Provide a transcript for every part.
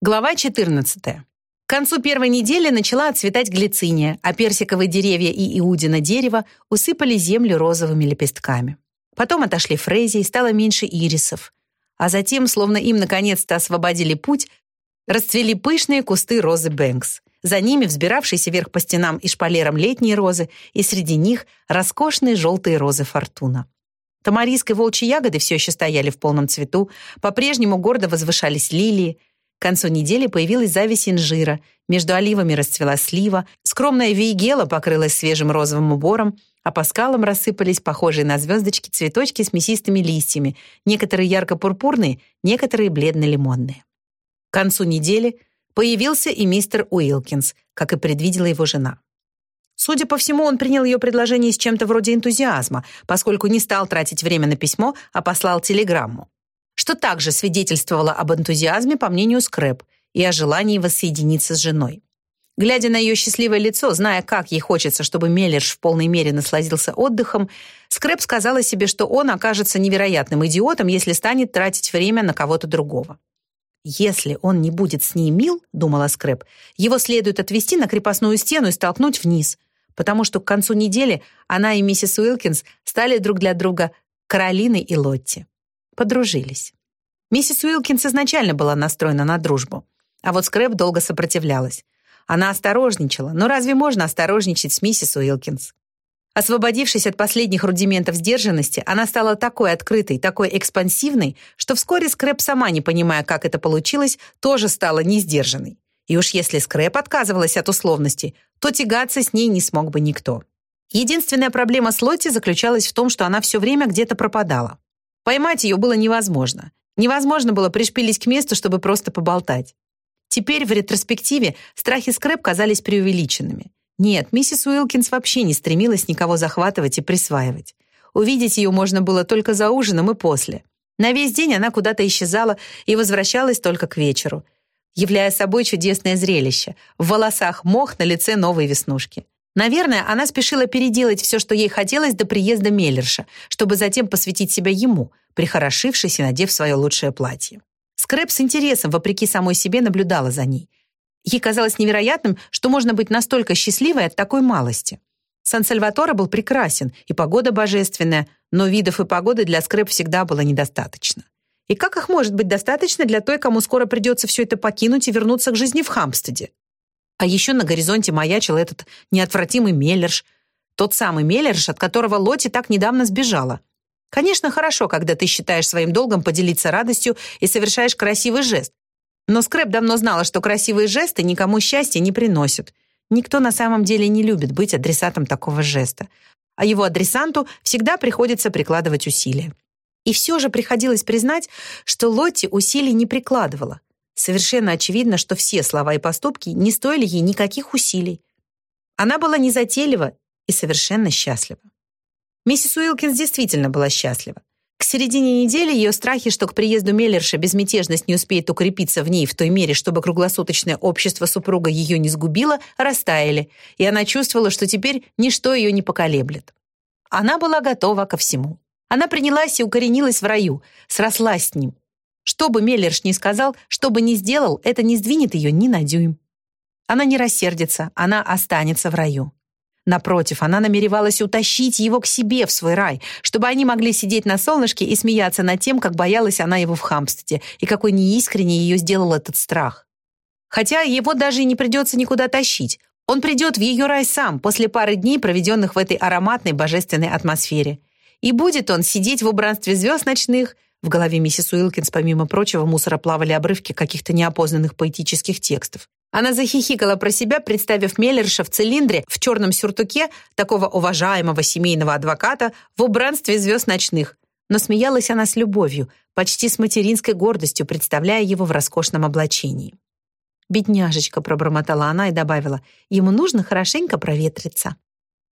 Глава 14. К концу первой недели начала отцветать глициния, а персиковые деревья и иудино дерево усыпали землю розовыми лепестками. Потом отошли фрези и стало меньше ирисов. А затем, словно им наконец-то освободили путь, расцвели пышные кусты розы Бэнкс. За ними взбиравшиеся вверх по стенам и шпалерам летние розы, и среди них роскошные желтые розы Фортуна. Тамариск и волчьи ягоды все еще стояли в полном цвету, по-прежнему гордо возвышались лилии, к концу недели появилась зависть инжира, между оливами расцвела слива, скромная вейгела покрылась свежим розовым убором, а по скалам рассыпались похожие на звездочки цветочки с мясистыми листьями, некоторые ярко-пурпурные, некоторые бледно-лимонные. К концу недели появился и мистер Уилкинс, как и предвидела его жена. Судя по всему, он принял ее предложение с чем-то вроде энтузиазма, поскольку не стал тратить время на письмо, а послал телеграмму что также свидетельствовало об энтузиазме, по мнению Скрэп, и о желании воссоединиться с женой. Глядя на ее счастливое лицо, зная, как ей хочется, чтобы Меллерш в полной мере насладился отдыхом, Скрэп сказала себе, что он окажется невероятным идиотом, если станет тратить время на кого-то другого. «Если он не будет с ней мил, — думала Скрэп, — его следует отвести на крепостную стену и столкнуть вниз, потому что к концу недели она и миссис Уилкинс стали друг для друга Каролиной и Лотти. Подружились. Миссис Уилкинс изначально была настроена на дружбу. А вот Скрэп долго сопротивлялась. Она осторожничала, но разве можно осторожничать с миссис Уилкинс? Освободившись от последних рудиментов сдержанности, она стала такой открытой, такой экспансивной, что вскоре Скрэп, сама не понимая, как это получилось, тоже стала несдержанной. И уж если Скрэп отказывалась от условностей, то тягаться с ней не смог бы никто. Единственная проблема с Лотти заключалась в том, что она все время где-то пропадала. Поймать ее было невозможно. Невозможно было пришпилить к месту, чтобы просто поболтать. Теперь в ретроспективе страхи Скрэп казались преувеличенными. Нет, миссис Уилкинс вообще не стремилась никого захватывать и присваивать. Увидеть ее можно было только за ужином и после. На весь день она куда-то исчезала и возвращалась только к вечеру, являя собой чудесное зрелище. В волосах мох, на лице новые веснушки. Наверное, она спешила переделать все, что ей хотелось до приезда Меллерша, чтобы затем посвятить себя ему, прихорошившись и надев свое лучшее платье. Скрэп с интересом, вопреки самой себе, наблюдала за ней. Ей казалось невероятным, что можно быть настолько счастливой от такой малости. Сан-Сальваторе был прекрасен, и погода божественная, но видов и погоды для Скрэп всегда было недостаточно. И как их может быть достаточно для той, кому скоро придется все это покинуть и вернуться к жизни в Хампстеде? А еще на горизонте маячил этот неотвратимый Меллерш, тот самый Меллерш, от которого Лоти так недавно сбежала. Конечно, хорошо, когда ты считаешь своим долгом поделиться радостью и совершаешь красивый жест. Но Скрэп давно знала, что красивые жесты никому счастья не приносят. Никто на самом деле не любит быть адресатом такого жеста. А его адресанту всегда приходится прикладывать усилия. И все же приходилось признать, что Лотти усилий не прикладывала. Совершенно очевидно, что все слова и поступки не стоили ей никаких усилий. Она была незатейлива и совершенно счастлива. Миссис Уилкинс действительно была счастлива. К середине недели ее страхи, что к приезду Меллерша безмятежность не успеет укрепиться в ней в той мере, чтобы круглосуточное общество супруга ее не сгубило, растаяли, и она чувствовала, что теперь ничто ее не поколеблет. Она была готова ко всему. Она принялась и укоренилась в раю, срослась с ним. Что бы Меллерш ни сказал, что бы ни сделал, это не сдвинет ее ни на дюйм. Она не рассердится, она останется в раю. Напротив, она намеревалась утащить его к себе в свой рай, чтобы они могли сидеть на солнышке и смеяться над тем, как боялась она его в Хампстеде и какой неискренне ее сделал этот страх. Хотя его даже и не придется никуда тащить. Он придет в ее рай сам после пары дней, проведенных в этой ароматной божественной атмосфере. И будет он сидеть в убранстве звезд ночных, в голове миссис Уилкинс, помимо прочего, мусора плавали обрывки каких-то неопознанных поэтических текстов. Она захихикала про себя, представив Меллерша в цилиндре, в черном сюртуке, такого уважаемого семейного адвоката, в убранстве звезд ночных. Но смеялась она с любовью, почти с материнской гордостью, представляя его в роскошном облачении. «Бедняжечка», — пробормотала она и добавила, «ему нужно хорошенько проветриться».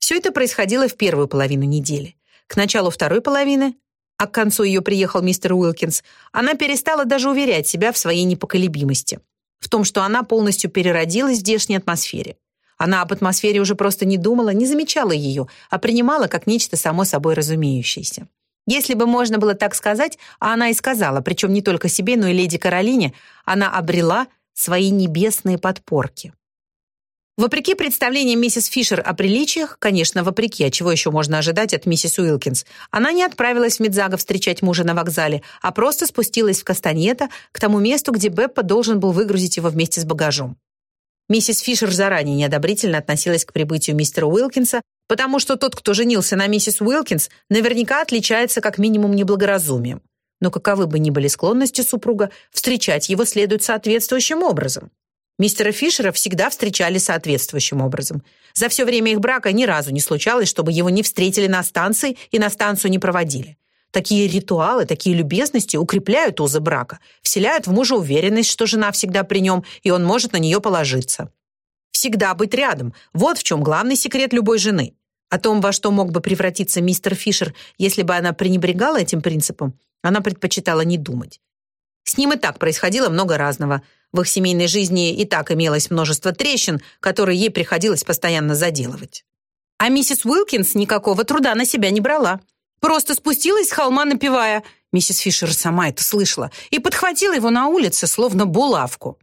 Все это происходило в первую половину недели. К началу второй половины, а к концу ее приехал мистер Уилкинс, она перестала даже уверять себя в своей непоколебимости в том, что она полностью переродилась в здешней атмосфере. Она об атмосфере уже просто не думала, не замечала ее, а принимала как нечто само собой разумеющееся. Если бы можно было так сказать, а она и сказала, причем не только себе, но и леди Каролине, она обрела свои небесные подпорки. Вопреки представлениям миссис Фишер о приличиях, конечно, вопреки, а чего еще можно ожидать от миссис Уилкинс, она не отправилась в Медзага встречать мужа на вокзале, а просто спустилась в Кастаньета к тому месту, где Беппа должен был выгрузить его вместе с багажом. Миссис Фишер заранее неодобрительно относилась к прибытию мистера Уилкинса, потому что тот, кто женился на миссис Уилкинс, наверняка отличается как минимум неблагоразумием. Но каковы бы ни были склонности супруга, встречать его следует соответствующим образом. Мистера Фишера всегда встречали соответствующим образом. За все время их брака ни разу не случалось, чтобы его не встретили на станции и на станцию не проводили. Такие ритуалы, такие любезности укрепляют узы брака, вселяют в мужа уверенность, что жена всегда при нем, и он может на нее положиться. Всегда быть рядом – вот в чем главный секрет любой жены. О том, во что мог бы превратиться мистер Фишер, если бы она пренебрегала этим принципом, она предпочитала не думать. С ним и так происходило много разного – в их семейной жизни и так имелось множество трещин, которые ей приходилось постоянно заделывать. А миссис Уилкинс никакого труда на себя не брала. Просто спустилась с холма, напевая, миссис Фишер сама это слышала, и подхватила его на улице, словно булавку.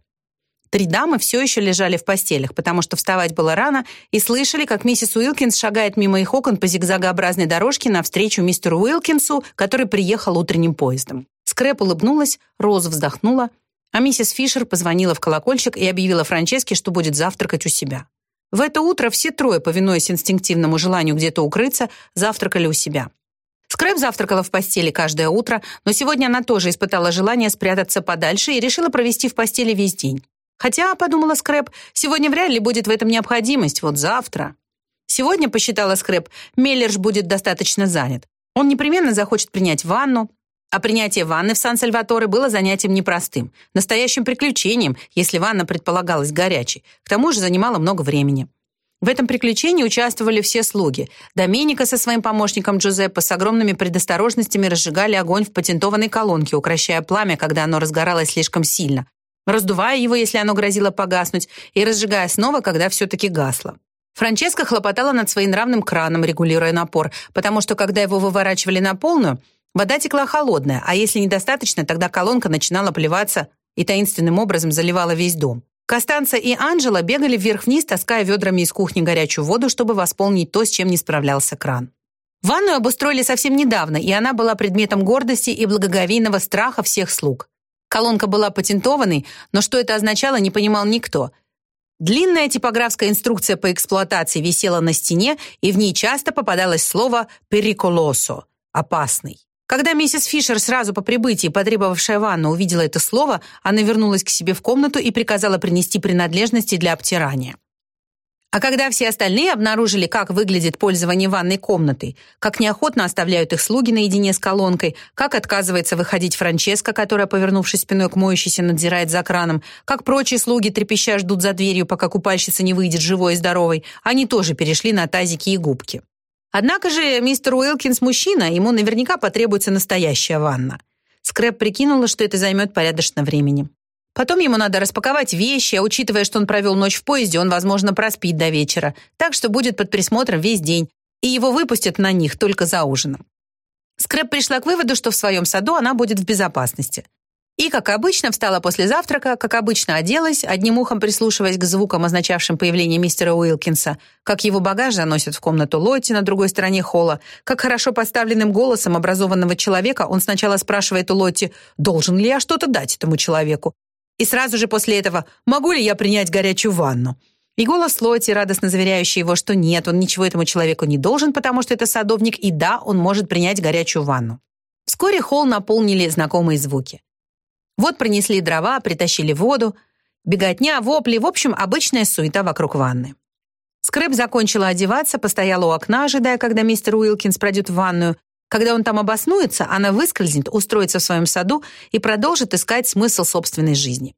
Три дамы все еще лежали в постелях, потому что вставать было рано, и слышали, как миссис Уилкинс шагает мимо их окон по зигзагообразной дорожке навстречу мистеру Уилкинсу, который приехал утренним поездом. Скрэп улыбнулась, Роза вздохнула, а миссис Фишер позвонила в колокольчик и объявила Франческе, что будет завтракать у себя. В это утро все трое, повинуясь инстинктивному желанию где-то укрыться, завтракали у себя. Скрэп завтракала в постели каждое утро, но сегодня она тоже испытала желание спрятаться подальше и решила провести в постели весь день. Хотя, подумала Скрэп, сегодня вряд ли будет в этом необходимость, вот завтра. Сегодня, посчитала Скрэп, Меллерш будет достаточно занят. Он непременно захочет принять ванну, а принятие ванны в Сан-Сальваторе было занятием непростым, настоящим приключением, если ванна предполагалась горячей. К тому же занимала много времени. В этом приключении участвовали все слуги. Доменика со своим помощником Джузеппе с огромными предосторожностями разжигали огонь в патентованной колонке, укращая пламя, когда оно разгоралось слишком сильно, раздувая его, если оно грозило погаснуть, и разжигая снова, когда все-таки гасло. Франческа хлопотала над своим нравным краном, регулируя напор, потому что, когда его выворачивали на полную, Вода текла холодная, а если недостаточно, тогда колонка начинала плеваться и таинственным образом заливала весь дом. Костанца и Анжела бегали вверх-вниз, таская ведрами из кухни горячую воду, чтобы восполнить то, с чем не справлялся кран. Ванную обустроили совсем недавно, и она была предметом гордости и благоговейного страха всех слуг. Колонка была патентованной, но что это означало, не понимал никто. Длинная типографская инструкция по эксплуатации висела на стене, и в ней часто попадалось слово «периколосо» — «опасный». Когда миссис Фишер сразу по прибытии, потребовавшая ванну, увидела это слово, она вернулась к себе в комнату и приказала принести принадлежности для обтирания. А когда все остальные обнаружили, как выглядит пользование ванной комнатой, как неохотно оставляют их слуги наедине с колонкой, как отказывается выходить Франческа, которая, повернувшись спиной к моющейся, надзирает за краном, как прочие слуги трепеща ждут за дверью, пока купальщица не выйдет живой и здоровой, они тоже перешли на тазики и губки. Однако же мистер Уилкинс мужчина, ему наверняка потребуется настоящая ванна. Скрэп прикинула, что это займет порядочно времени. Потом ему надо распаковать вещи, а учитывая, что он провел ночь в поезде, он, возможно, проспит до вечера, так что будет под присмотром весь день, и его выпустят на них только за ужином. Скрэп пришла к выводу, что в своем саду она будет в безопасности. И, как обычно, встала после завтрака, как обычно оделась, одним ухом прислушиваясь к звукам, означавшим появление мистера Уилкинса, как его багаж заносят в комнату Лотти на другой стороне холла, как хорошо поставленным голосом образованного человека он сначала спрашивает у Лотти, должен ли я что-то дать этому человеку, и сразу же после этого, могу ли я принять горячую ванну. И голос Лотти, радостно заверяющий его, что нет, он ничего этому человеку не должен, потому что это садовник, и да, он может принять горячую ванну. Вскоре холл наполнили знакомые звуки. Вот принесли дрова, притащили воду. Беготня, вопли, в общем, обычная суета вокруг ванны. Скрэп закончила одеваться, постояла у окна, ожидая, когда мистер Уилкинс пройдет в ванную. Когда он там обоснуется, она выскользнет, устроится в своем саду и продолжит искать смысл собственной жизни.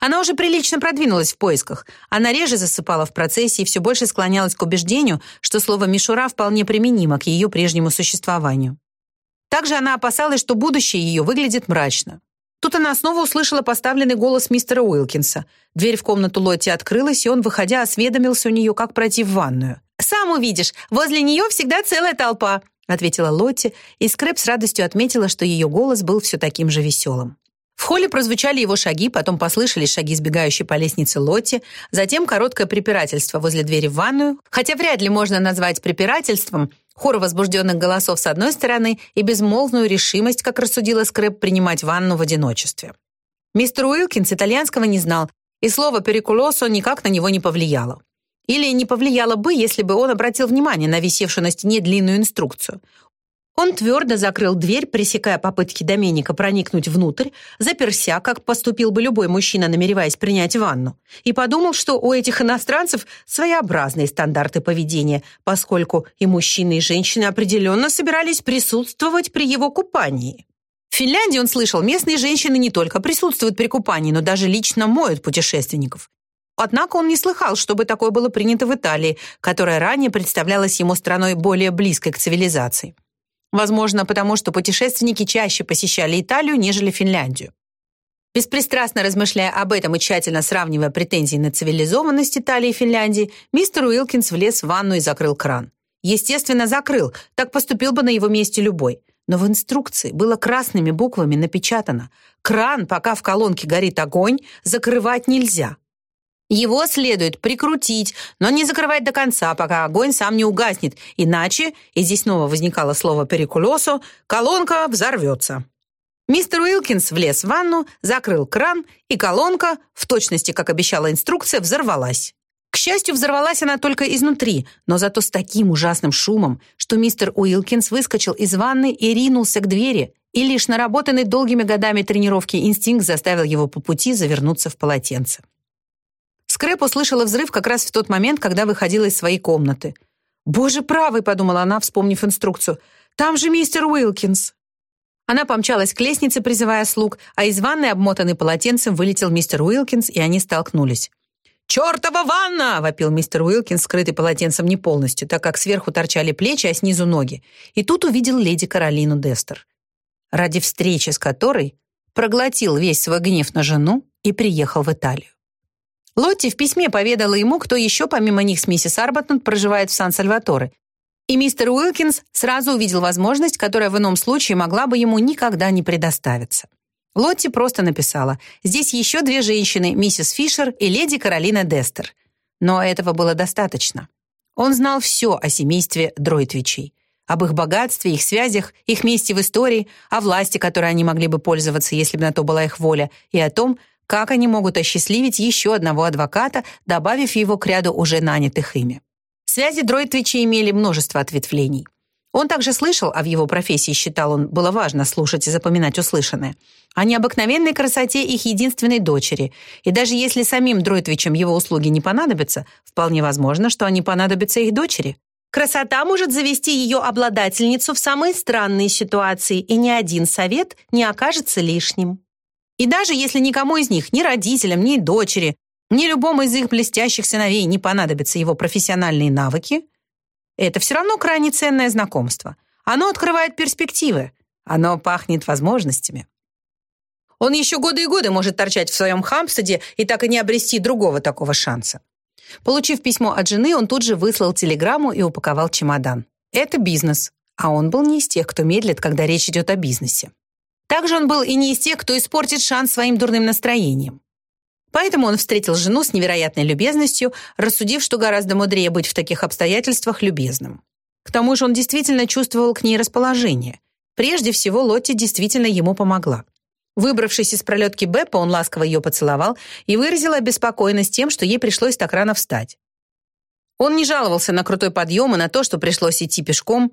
Она уже прилично продвинулась в поисках. Она реже засыпала в процессе и все больше склонялась к убеждению, что слово «мишура» вполне применимо к ее прежнему существованию. Также она опасалась, что будущее ее выглядит мрачно. Тут она снова услышала поставленный голос мистера Уилкинса. Дверь в комнату Лотти открылась, и он, выходя, осведомился у нее, как пройти в ванную. «Сам увидишь, возле нее всегда целая толпа», ответила Лотти, и Скрэп с радостью отметила, что ее голос был все таким же веселым. В холле прозвучали его шаги, потом послышались шаги сбегающей по лестнице Лотти, затем короткое препирательство возле двери в ванную, хотя вряд ли можно назвать препирательством хор возбужденных голосов с одной стороны и безмолвную решимость, как рассудила Скрэп, принимать ванну в одиночестве. Мистер Уилкинс итальянского не знал, и слово «перикулосо» никак на него не повлияло. Или не повлияло бы, если бы он обратил внимание на висевшую на стене длинную инструкцию. Он твердо закрыл дверь, пресекая попытки Доменика проникнуть внутрь, заперся, как поступил бы любой мужчина, намереваясь принять ванну, и подумал, что у этих иностранцев своеобразные стандарты поведения, поскольку и мужчины, и женщины определенно собирались присутствовать при его купании. В Финляндии, он слышал, местные женщины не только присутствуют при купании, но даже лично моют путешественников. Однако он не слыхал, чтобы такое было принято в Италии, которая ранее представлялась ему страной более близкой к цивилизации. Возможно, потому что путешественники чаще посещали Италию, нежели Финляндию. Беспристрастно размышляя об этом и тщательно сравнивая претензии на цивилизованность Италии и Финляндии, мистер Уилкинс влез в ванну и закрыл кран. Естественно, закрыл, так поступил бы на его месте любой. Но в инструкции было красными буквами напечатано «Кран, пока в колонке горит огонь, закрывать нельзя». Его следует прикрутить, но не закрывать до конца, пока огонь сам не угаснет, иначе, и здесь снова возникало слово «перикулесо», колонка взорвется. Мистер Уилкинс влез в ванну, закрыл кран, и колонка, в точности, как обещала инструкция, взорвалась. К счастью, взорвалась она только изнутри, но зато с таким ужасным шумом, что мистер Уилкинс выскочил из ванны и ринулся к двери, и лишь наработанный долгими годами тренировки инстинкт заставил его по пути завернуться в полотенце. Скрэп услышала взрыв как раз в тот момент, когда выходила из своей комнаты. «Боже правый!» — подумала она, вспомнив инструкцию. «Там же мистер Уилкинс!» Она помчалась к лестнице, призывая слуг, а из ванной, обмотанный полотенцем, вылетел мистер Уилкинс, и они столкнулись. «Чёртова ванна!» — вопил мистер Уилкинс, скрытый полотенцем не полностью, так как сверху торчали плечи, а снизу ноги. И тут увидел леди Каролину Дестер, ради встречи с которой проглотил весь свой гнев на жену и приехал в Италию. Лотти в письме поведала ему, кто еще помимо них с миссис Арбатнот проживает в Сан-Сальваторе. И мистер Уилкинс сразу увидел возможность, которая в ином случае могла бы ему никогда не предоставиться. Лотти просто написала «Здесь еще две женщины, миссис Фишер и леди Каролина Дестер». Но этого было достаточно. Он знал все о семействе Дройтвичей. Об их богатстве, их связях, их месте в истории, о власти, которой они могли бы пользоваться, если бы на то была их воля, и о том, как они могут осчастливить еще одного адвоката, добавив его к ряду уже нанятых ими? Связи Дройтвича имели множество ответвлений. Он также слышал, а в его профессии, считал он, было важно слушать и запоминать услышанное, о необыкновенной красоте их единственной дочери. И даже если самим Дройтвичам его услуги не понадобятся, вполне возможно, что они понадобятся их дочери. Красота может завести ее обладательницу в самые странные ситуации, и ни один совет не окажется лишним. И даже если никому из них, ни родителям, ни дочери, ни любому из их блестящих сыновей не понадобятся его профессиональные навыки, это все равно крайне ценное знакомство. Оно открывает перспективы, оно пахнет возможностями. Он еще годы и годы может торчать в своем Хампстеде и так и не обрести другого такого шанса. Получив письмо от жены, он тут же выслал телеграмму и упаковал чемодан. Это бизнес, а он был не из тех, кто медлит, когда речь идет о бизнесе. Также он был и не из тех, кто испортит шанс своим дурным настроением. Поэтому он встретил жену с невероятной любезностью, рассудив, что гораздо мудрее быть в таких обстоятельствах любезным. К тому же он действительно чувствовал к ней расположение. Прежде всего, Лотти действительно ему помогла. Выбравшись из пролетки Беппа, он ласково ее поцеловал и выразил обеспокоенность тем, что ей пришлось так рано встать. Он не жаловался на крутой подъем и на то, что пришлось идти пешком,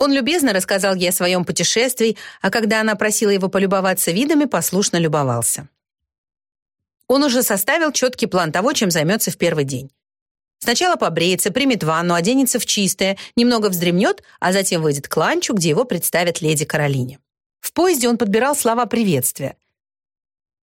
он любезно рассказал ей о своем путешествии, а когда она просила его полюбоваться видами, послушно любовался. Он уже составил четкий план того, чем займется в первый день. Сначала побреется, примет ванну, оденется в чистое, немного вздремнет, а затем выйдет к ланчу, где его представят леди Каролине. В поезде он подбирал слова приветствия.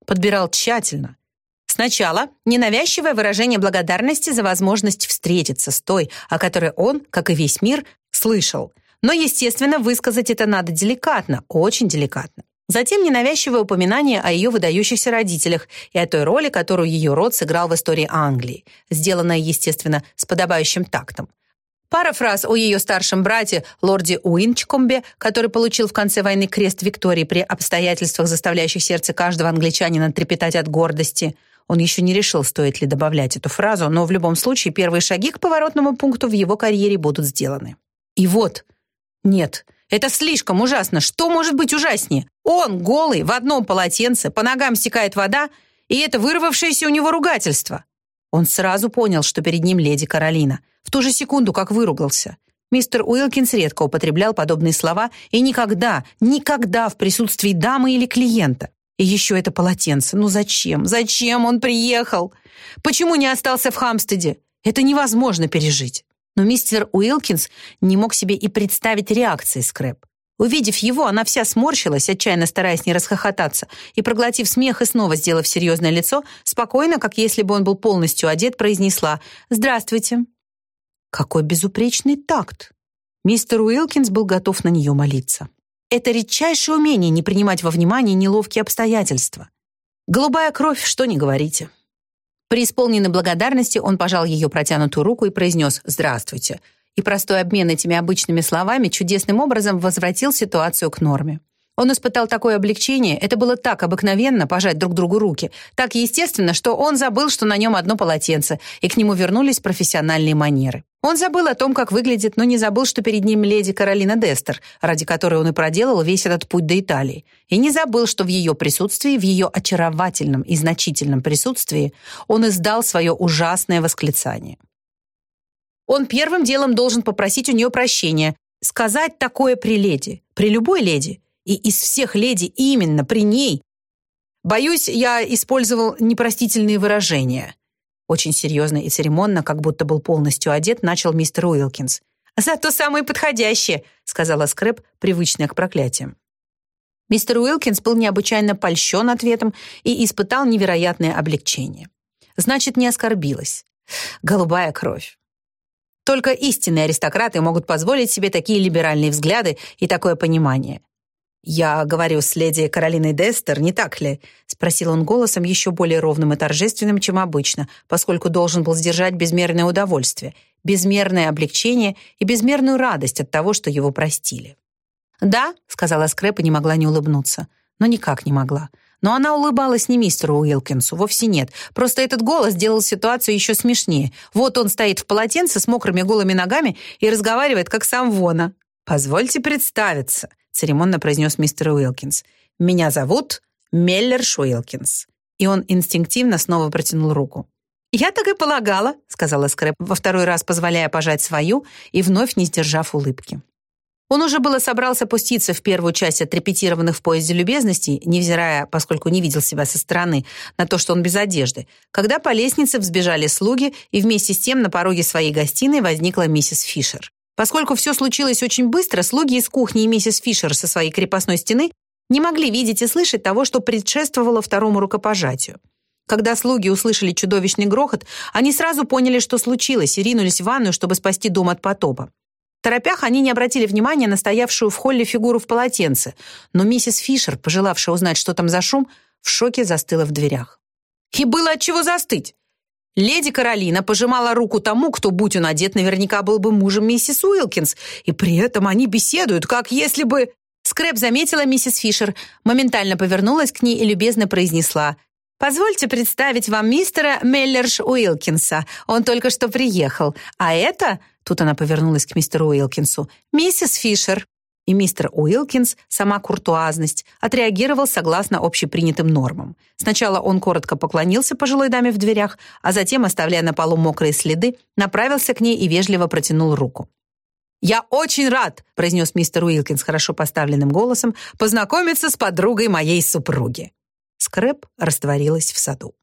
Подбирал тщательно. Сначала ненавязчивое выражение благодарности за возможность встретиться с той, о которой он, как и весь мир, слышал – но, естественно, высказать это надо деликатно, очень деликатно. Затем ненавязчивое упоминание о ее выдающихся родителях и о той роли, которую ее род сыграл в истории Англии, сделанное, естественно, с подобающим тактом. Пара фраз о ее старшем брате, лорде Уинчкомбе, который получил в конце войны крест Виктории при обстоятельствах, заставляющих сердце каждого англичанина трепетать от гордости. Он еще не решил, стоит ли добавлять эту фразу, но в любом случае первые шаги к поворотному пункту в его карьере будут сделаны. И вот... Нет, это слишком ужасно. Что может быть ужаснее? Он, голый, в одном полотенце, по ногам стекает вода, и это вырвавшееся у него ругательство. Он сразу понял, что перед ним леди Каролина — в ту же секунду, как выругался. Мистер Уилкинс редко употреблял подобные слова и никогда, никогда в присутствии дамы или клиента. И еще это полотенце. Ну зачем? Зачем он приехал? Почему не остался в Хамстеде? Это невозможно пережить. Но мистер Уилкинс не мог себе и представить реакции Скрэп. Увидев его, она вся сморщилась, отчаянно стараясь не расхохотаться, и, проглотив смех и снова сделав серьезное лицо, спокойно, как если бы он был полностью одет, произнесла «Здравствуйте». Какой безупречный такт! Мистер Уилкинс был готов на нее молиться. Это редчайшее умение не принимать во внимание неловкие обстоятельства. Голубая кровь, что не говорите. При исполненной благодарности он пожал ее протянутую руку и произнес «Здравствуйте», и простой обмен этими обычными словами чудесным образом возвратил ситуацию к норме. Он испытал такое облегчение, это было так обыкновенно пожать друг другу руки, так естественно, что он забыл, что на нем одно полотенце, и к нему вернулись профессиональные манеры. Он забыл о том, как выглядит, но не забыл, что перед ним леди Каролина Дестер, ради которой он и проделал весь этот путь до Италии. И не забыл, что в ее присутствии, в ее очаровательном и значительном присутствии, он издал свое ужасное восклицание. Он первым делом должен попросить у нее прощения, сказать такое при леди, при любой леди, и из всех леди именно при ней. Боюсь, я использовал непростительные выражения. Очень серьезно и церемонно, как будто был полностью одет, начал мистер Уилкинс. «Зато самые подходящие», — сказала Скрэп, привычная к проклятиям. Мистер Уилкинс был необычайно польщен ответом и испытал невероятное облегчение. Значит, не оскорбилась. Голубая кровь. Только истинные аристократы могут позволить себе такие либеральные взгляды и такое понимание. «Я говорю с леди Каролиной Дестер, не так ли?» — спросил он голосом еще более ровным и торжественным, чем обычно, поскольку должен был сдержать безмерное удовольствие, безмерное облегчение и безмерную радость от того, что его простили. «Да», — сказала Скрэп и не могла не улыбнуться. Но никак не могла. Но она улыбалась не мистеру Уилкинсу, вовсе нет. Просто этот голос делал ситуацию еще смешнее. Вот он стоит в полотенце с мокрыми голыми ногами и разговаривает, как сам Вона. «Позвольте представиться», церемонно произнес мистер Уилкинс. «Меня зовут Меллер Шуилкинс». И он инстинктивно снова протянул руку. «Я так и полагала», — сказала Скрэп, во второй раз позволяя пожать свою и вновь не сдержав улыбки. Он уже было собрался пуститься в первую часть отрепетированных в поезде любезностей, невзирая, поскольку не видел себя со стороны, на то, что он без одежды, когда по лестнице взбежали слуги, и вместе с тем на пороге своей гостиной возникла миссис Фишер. Поскольку все случилось очень быстро, слуги из кухни и миссис Фишер со своей крепостной стены не могли видеть и слышать того, что предшествовало второму рукопожатию. Когда слуги услышали чудовищный грохот, они сразу поняли, что случилось, и ринулись в ванную, чтобы спасти дом от потопа. В торопях они не обратили внимания на стоявшую в холле фигуру в полотенце, но миссис Фишер, пожелавшая узнать, что там за шум, в шоке застыла в дверях. И было от чего застыть. Леди Каролина пожимала руку тому, кто, будь он одет, наверняка был бы мужем миссис Уилкинс, и при этом они беседуют, как если бы... Скрэп заметила миссис Фишер, моментально повернулась к ней и любезно произнесла «Позвольте представить вам мистера Меллерш Уилкинса. Он только что приехал. А это...» Тут она повернулась к мистеру Уилкинсу. «Миссис Фишер» и мистер Уилкинс, сама куртуазность, отреагировал согласно общепринятым нормам. Сначала он коротко поклонился пожилой даме в дверях, а затем, оставляя на полу мокрые следы, направился к ней и вежливо протянул руку. «Я очень рад», — произнес мистер Уилкинс хорошо поставленным голосом, «познакомиться с подругой моей супруги». Скрэп растворилась в саду.